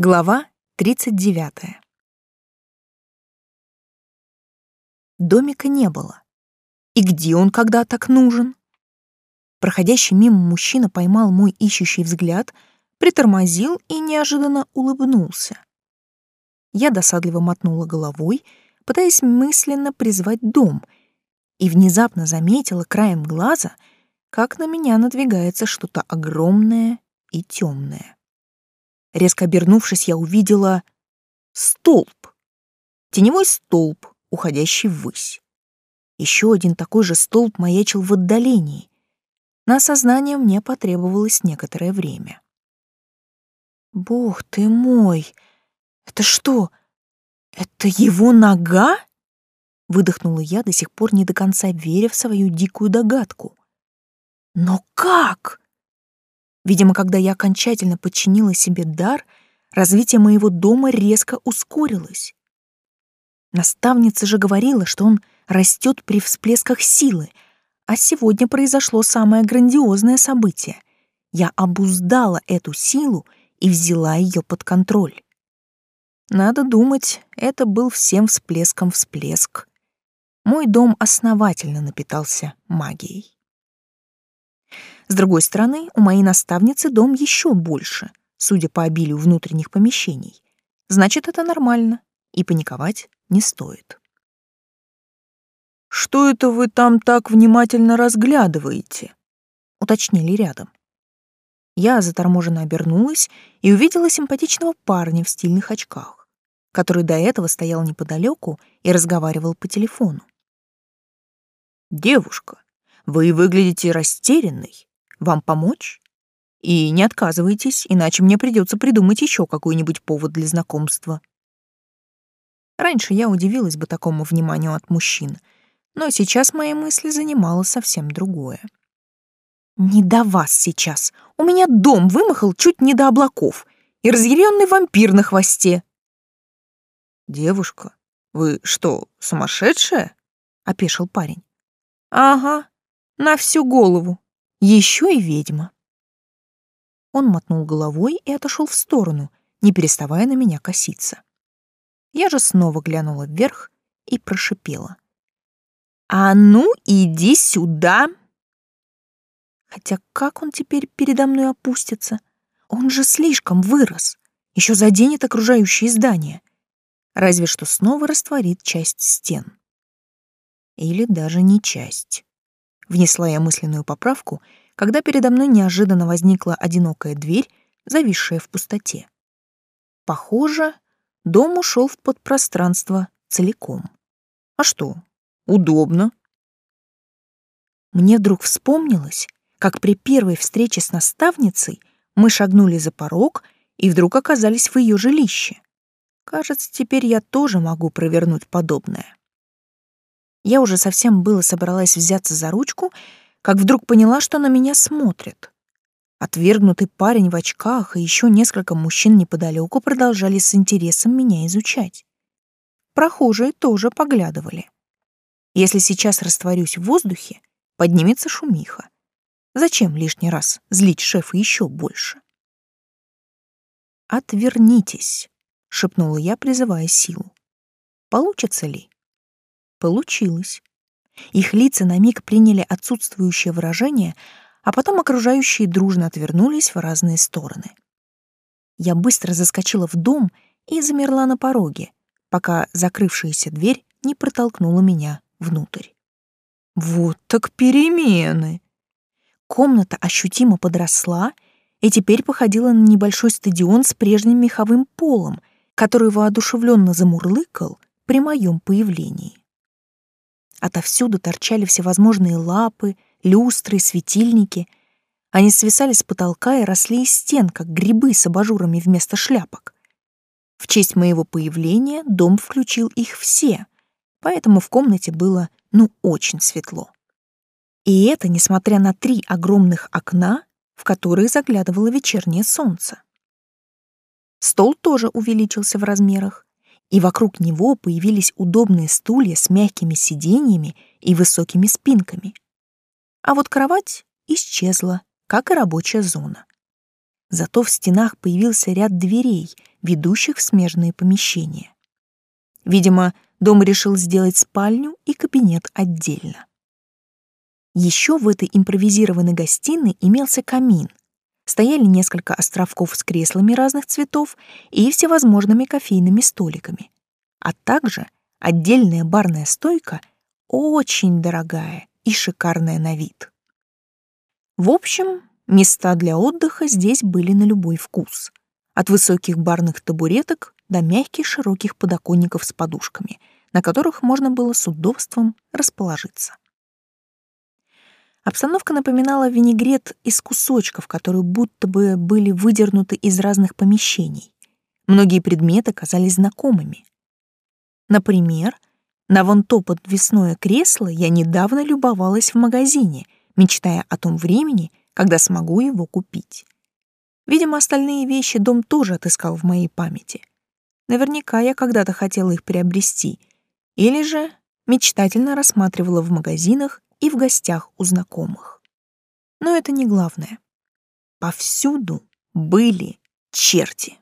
Глава 39. Домика не было. И где он когда так нужен? Проходящий мимо мужчина поймал мой ищущий взгляд, притормозил и неожиданно улыбнулся. Я досадливо мотнула головой, пытаясь мысленно призвать дом, и внезапно заметила краем глаза, как на меня надвигается что-то огромное и темное. Резко обернувшись, я увидела столб. Теневой столб, уходящий ввысь. Еще один такой же столб маячил в отдалении. На осознание мне потребовалось некоторое время. «Бог ты мой! Это что? Это его нога?» Выдохнула я, до сих пор не до конца веря в свою дикую догадку. «Но как?» Видимо, когда я окончательно подчинила себе дар, развитие моего дома резко ускорилось. Наставница же говорила, что он растет при всплесках силы, а сегодня произошло самое грандиозное событие. Я обуздала эту силу и взяла ее под контроль. Надо думать, это был всем всплеском всплеск. Мой дом основательно напитался магией. С другой стороны, у моей наставницы дом еще больше, судя по обилию внутренних помещений. Значит, это нормально, и паниковать не стоит. «Что это вы там так внимательно разглядываете?» — уточнили рядом. Я заторможенно обернулась и увидела симпатичного парня в стильных очках, который до этого стоял неподалеку и разговаривал по телефону. «Девушка, вы выглядите растерянной. Вам помочь? И не отказывайтесь, иначе мне придется придумать еще какой-нибудь повод для знакомства. Раньше я удивилась бы такому вниманию от мужчин, но сейчас мои мысли занимало совсем другое. Не до вас сейчас. У меня дом вымахал чуть не до облаков и разъяренный вампир на хвосте. Девушка, вы что, сумасшедшая? опешил парень. Ага, на всю голову. Еще и ведьма. Он мотнул головой и отошел в сторону, не переставая на меня коситься. Я же снова глянула вверх и прошипела. «А ну, иди сюда!» Хотя как он теперь передо мной опустится? Он же слишком вырос. Еще заденет окружающие здания. Разве что снова растворит часть стен. Или даже не часть. Внесла я мысленную поправку, когда передо мной неожиданно возникла одинокая дверь, зависшая в пустоте. Похоже, дом ушел в подпространство целиком. А что? Удобно. Мне вдруг вспомнилось, как при первой встрече с наставницей мы шагнули за порог и вдруг оказались в ее жилище. Кажется, теперь я тоже могу провернуть подобное. Я уже совсем было собралась взяться за ручку, как вдруг поняла, что на меня смотрят. Отвергнутый парень в очках и еще несколько мужчин неподалеку продолжали с интересом меня изучать. Прохожие тоже поглядывали. Если сейчас растворюсь в воздухе, поднимется шумиха. Зачем лишний раз злить шефа еще больше? «Отвернитесь», — шепнула я, призывая силу. «Получится ли?» Получилось. Их лица на миг приняли отсутствующее выражение, а потом окружающие дружно отвернулись в разные стороны. Я быстро заскочила в дом и замерла на пороге, пока закрывшаяся дверь не протолкнула меня внутрь. Вот так перемены! Комната ощутимо подросла и теперь походила на небольшой стадион с прежним меховым полом, который воодушевленно замурлыкал при моем появлении. Отовсюду торчали всевозможные лапы, люстры, светильники. Они свисали с потолка и росли из стен, как грибы с абажурами вместо шляпок. В честь моего появления дом включил их все, поэтому в комнате было, ну, очень светло. И это несмотря на три огромных окна, в которые заглядывало вечернее солнце. Стол тоже увеличился в размерах и вокруг него появились удобные стулья с мягкими сиденьями и высокими спинками. А вот кровать исчезла, как и рабочая зона. Зато в стенах появился ряд дверей, ведущих в смежные помещения. Видимо, дом решил сделать спальню и кабинет отдельно. Еще в этой импровизированной гостиной имелся камин. Стояли несколько островков с креслами разных цветов и всевозможными кофейными столиками, а также отдельная барная стойка, очень дорогая и шикарная на вид. В общем, места для отдыха здесь были на любой вкус. От высоких барных табуреток до мягких широких подоконников с подушками, на которых можно было с удобством расположиться. Обстановка напоминала винегрет из кусочков, которые будто бы были выдернуты из разных помещений. Многие предметы казались знакомыми. Например, на вон то подвесное кресло я недавно любовалась в магазине, мечтая о том времени, когда смогу его купить. Видимо, остальные вещи дом тоже отыскал в моей памяти. Наверняка я когда-то хотела их приобрести. Или же мечтательно рассматривала в магазинах и в гостях у знакомых. Но это не главное. Повсюду были черти.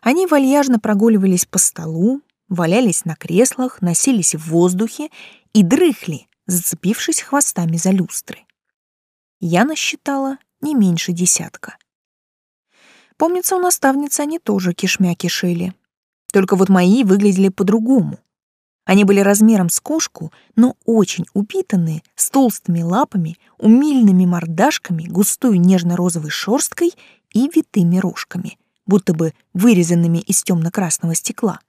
Они вальяжно прогуливались по столу, валялись на креслах, носились в воздухе и дрыхли, зацепившись хвостами за люстры. Я насчитала не меньше десятка. Помнится, у наставницы они тоже кишмя кишели. Только вот мои выглядели по-другому. Они были размером с кошку, но очень упитанные, с толстыми лапами, умильными мордашками, густой нежно-розовой шерсткой и витыми рожками, будто бы вырезанными из темно-красного стекла.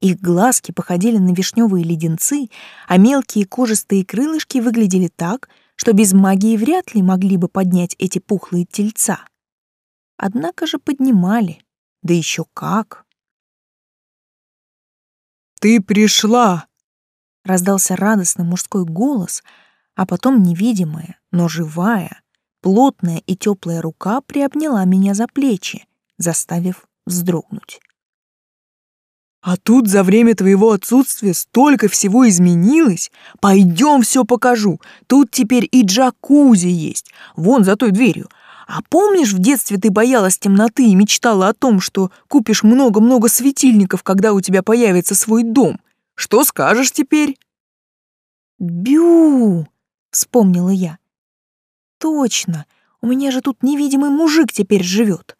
Их глазки походили на вишневые леденцы, а мелкие кожистые крылышки выглядели так, что без магии вряд ли могли бы поднять эти пухлые тельца. Однако же поднимали, да еще как. «Ты пришла!» — раздался радостный мужской голос, а потом невидимая, но живая, плотная и теплая рука приобняла меня за плечи, заставив вздрогнуть. А тут за время твоего отсутствия столько всего изменилось. Пойдем все покажу. Тут теперь и джакузи есть. Вон за той дверью. А помнишь, в детстве ты боялась темноты и мечтала о том, что купишь много-много светильников, когда у тебя появится свой дом? Что скажешь теперь? Бю! Вспомнила я. Точно. У меня же тут невидимый мужик теперь живет.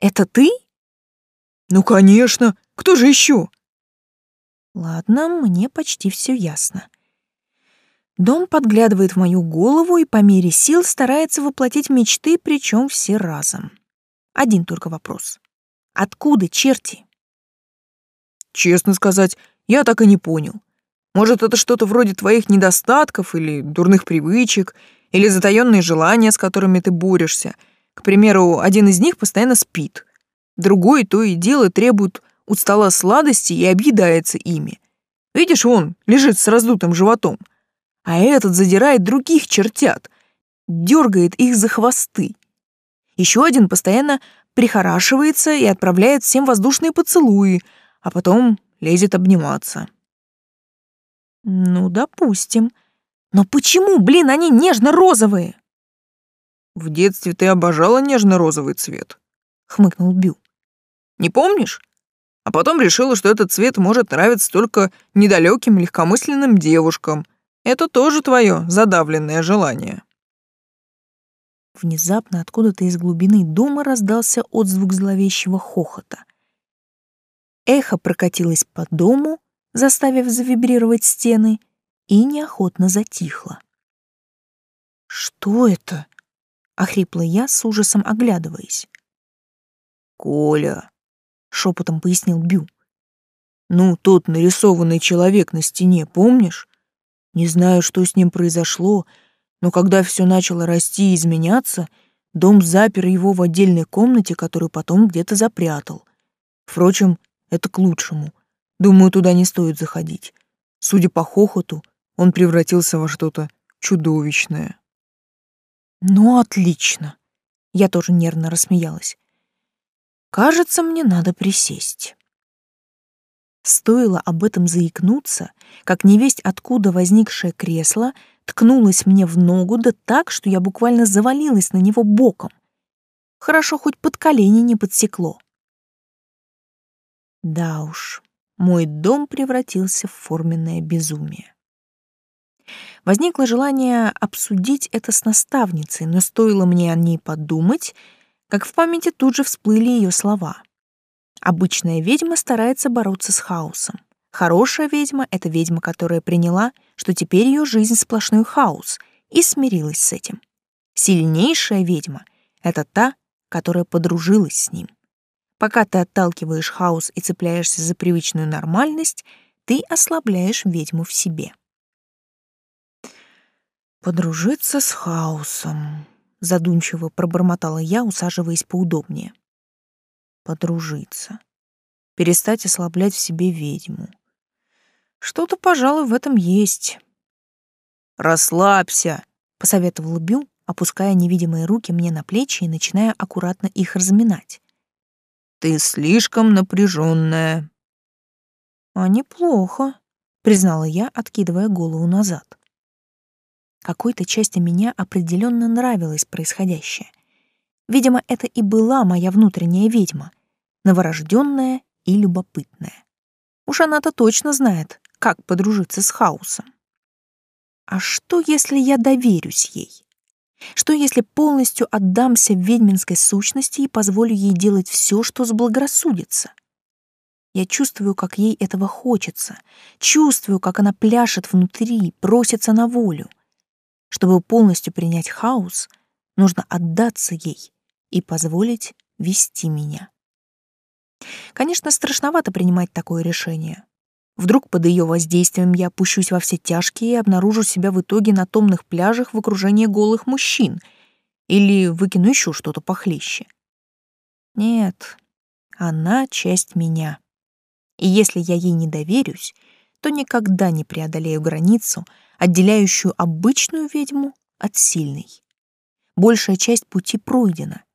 Это ты? Ну, конечно. Кто же еще? Ладно, мне почти все ясно. Дом подглядывает в мою голову и по мере сил старается воплотить мечты, причем все разом. Один только вопрос. Откуда черти? Честно сказать, я так и не понял. Может, это что-то вроде твоих недостатков или дурных привычек, или затаённые желания, с которыми ты борешься. К примеру, один из них постоянно спит, другой то и дело требует у стола сладости и объедается ими. Видишь, он лежит с раздутым животом, а этот задирает других чертят, дергает их за хвосты. Еще один постоянно прихорашивается и отправляет всем воздушные поцелуи, а потом лезет обниматься. Ну, допустим. Но почему, блин, они нежно-розовые? В детстве ты обожала нежно-розовый цвет, хмыкнул Бю. Не помнишь? а потом решила, что этот цвет может нравиться только недалеким легкомысленным девушкам. Это тоже твое задавленное желание. Внезапно откуда-то из глубины дома раздался отзвук зловещего хохота. Эхо прокатилось по дому, заставив завибрировать стены, и неохотно затихло. «Что это?» — охрипла я с ужасом оглядываясь. «Коля, шепотом пояснил Бю. Ну, тот нарисованный человек на стене, помнишь? Не знаю, что с ним произошло, но когда все начало расти и изменяться, дом запер его в отдельной комнате, которую потом где-то запрятал. Впрочем, это к лучшему. Думаю, туда не стоит заходить. Судя по хохоту, он превратился во что-то чудовищное. Ну, отлично. Я тоже нервно рассмеялась. Кажется, мне надо присесть. Стоило об этом заикнуться, как невесть откуда возникшее кресло ткнулось мне в ногу, да так, что я буквально завалилась на него боком. Хорошо, хоть под колени не подсекло. Да уж, мой дом превратился в форменное безумие. Возникло желание обсудить это с наставницей, но стоило мне о ней подумать, как в памяти тут же всплыли ее слова. Обычная ведьма старается бороться с хаосом. Хорошая ведьма — это ведьма, которая приняла, что теперь ее жизнь сплошной хаос, и смирилась с этим. Сильнейшая ведьма — это та, которая подружилась с ним. Пока ты отталкиваешь хаос и цепляешься за привычную нормальность, ты ослабляешь ведьму в себе. «Подружиться с хаосом», — задумчиво пробормотала я, усаживаясь поудобнее. «Подружиться. Перестать ослаблять в себе ведьму. Что-то, пожалуй, в этом есть». «Расслабься», — посоветовал Бю, опуская невидимые руки мне на плечи и начиная аккуратно их разминать. «Ты слишком напряженная. «А неплохо», — признала я, откидывая голову назад. Какой-то части меня определенно нравилось происходящее. Видимо, это и была моя внутренняя ведьма, новорожденная и любопытная. Уж она-то точно знает, как подружиться с хаосом. А что, если я доверюсь ей? Что, если полностью отдамся ведьминской сущности и позволю ей делать все, что заблагорассудится? Я чувствую, как ей этого хочется, чувствую, как она пляшет внутри, просится на волю. Чтобы полностью принять хаос, нужно отдаться ей и позволить вести меня. Конечно, страшновато принимать такое решение. Вдруг под ее воздействием я опущусь во все тяжкие и обнаружу себя в итоге на томных пляжах в окружении голых мужчин или выкину еще что-то похлеще. Нет, она часть меня. И если я ей не доверюсь, то никогда не преодолею границу, отделяющую обычную ведьму от сильной. Большая часть пути пройдена.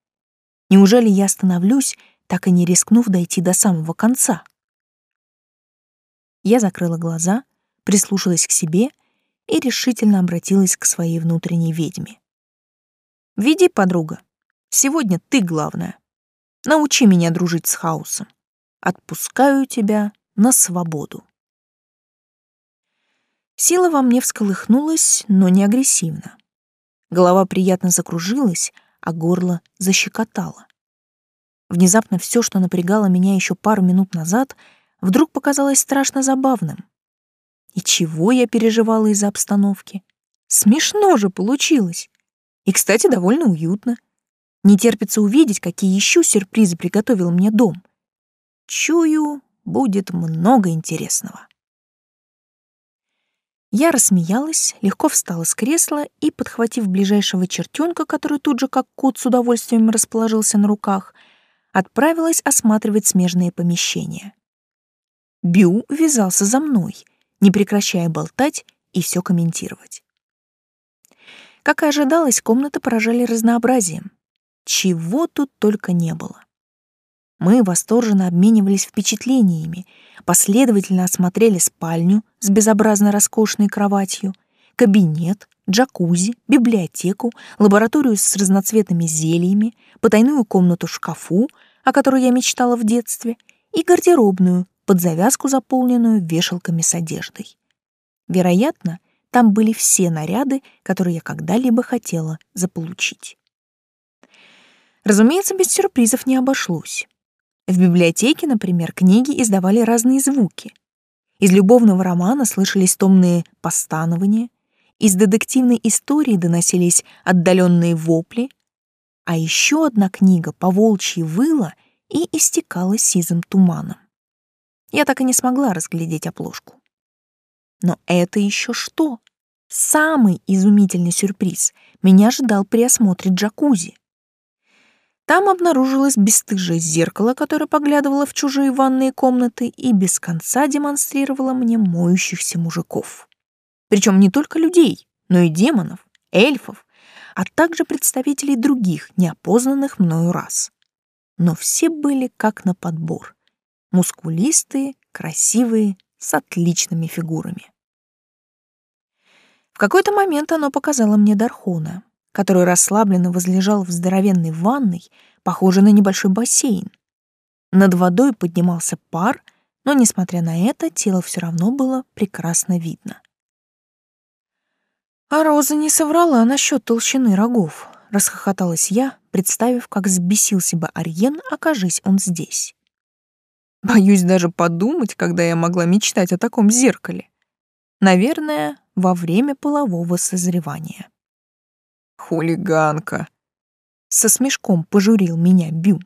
Неужели я остановлюсь, так и не рискнув дойти до самого конца? Я закрыла глаза, прислушалась к себе и решительно обратилась к своей внутренней ведьме. «Веди, подруга. Сегодня ты главная. Научи меня дружить с хаосом. Отпускаю тебя на свободу». Сила во мне всколыхнулась, но не агрессивно. Голова приятно закружилась, а горло защекотало. Внезапно все, что напрягало меня еще пару минут назад, вдруг показалось страшно забавным. И чего я переживала из-за обстановки? Смешно же получилось. И, кстати, довольно уютно. Не терпится увидеть, какие еще сюрпризы приготовил мне дом. Чую, будет много интересного. Я рассмеялась, легко встала с кресла и, подхватив ближайшего чертенка, который тут же как кот с удовольствием расположился на руках, отправилась осматривать смежные помещения. Бю вязался за мной, не прекращая болтать и все комментировать. Как и ожидалось, комнаты поражали разнообразием. Чего тут только не было. Мы восторженно обменивались впечатлениями, последовательно осмотрели спальню с безобразно роскошной кроватью, кабинет, джакузи, библиотеку, лабораторию с разноцветными зельями, потайную комнату шкафу, о которой я мечтала в детстве, и гардеробную, под завязку заполненную вешалками с одеждой. Вероятно, там были все наряды, которые я когда-либо хотела заполучить. Разумеется, без сюрпризов не обошлось. В библиотеке, например, книги издавали разные звуки. Из любовного романа слышались томные постанования, из детективной истории доносились отдаленные вопли, а еще одна книга по волчьи выла и истекала сизым туманом. Я так и не смогла разглядеть обложку. Но это еще что? Самый изумительный сюрприз меня ждал при осмотре джакузи. Там обнаружилось бесстыжее зеркало, которое поглядывало в чужие ванные комнаты и без конца демонстрировало мне моющихся мужиков. Причем не только людей, но и демонов, эльфов, а также представителей других неопознанных мною рас. Но все были как на подбор. Мускулистые, красивые, с отличными фигурами. В какой-то момент оно показало мне Дархона, который расслабленно возлежал в здоровенной ванной, похожей на небольшой бассейн. Над водой поднимался пар, но, несмотря на это, тело все равно было прекрасно видно. А Роза не соврала насчет толщины рогов, расхохоталась я, представив, как взбесился бы Арьен, окажись он здесь. Боюсь даже подумать, когда я могла мечтать о таком зеркале. Наверное, во время полового созревания. Хулиганка. Со смешком пожурил меня Бю.